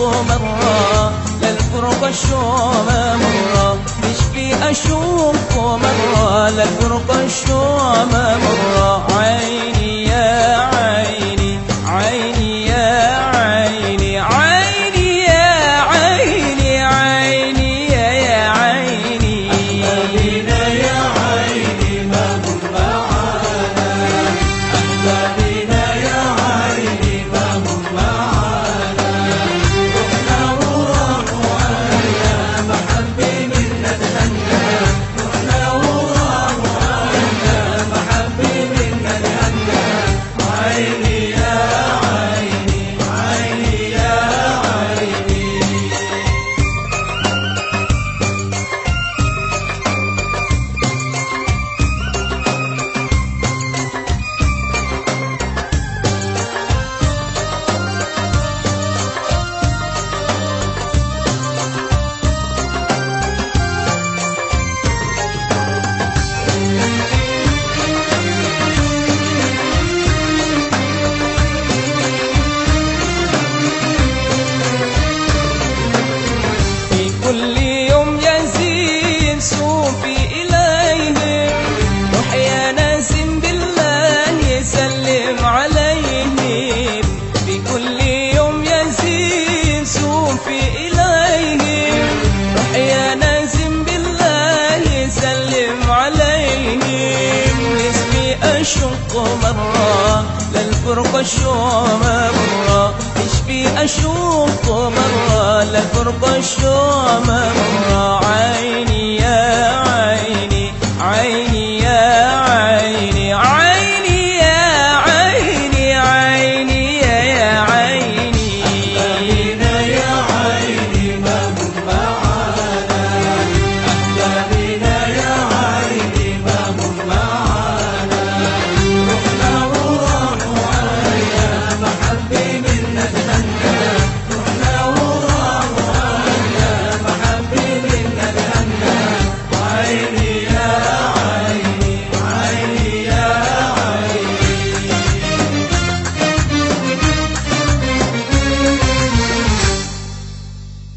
الحب مرة للفرق الشوم مرة مش في أشوفه مرة للفرق الشوم الشوق مرة للفرق الشوق مرة. اشبي أشوق مرة للفرق الشوق مرة.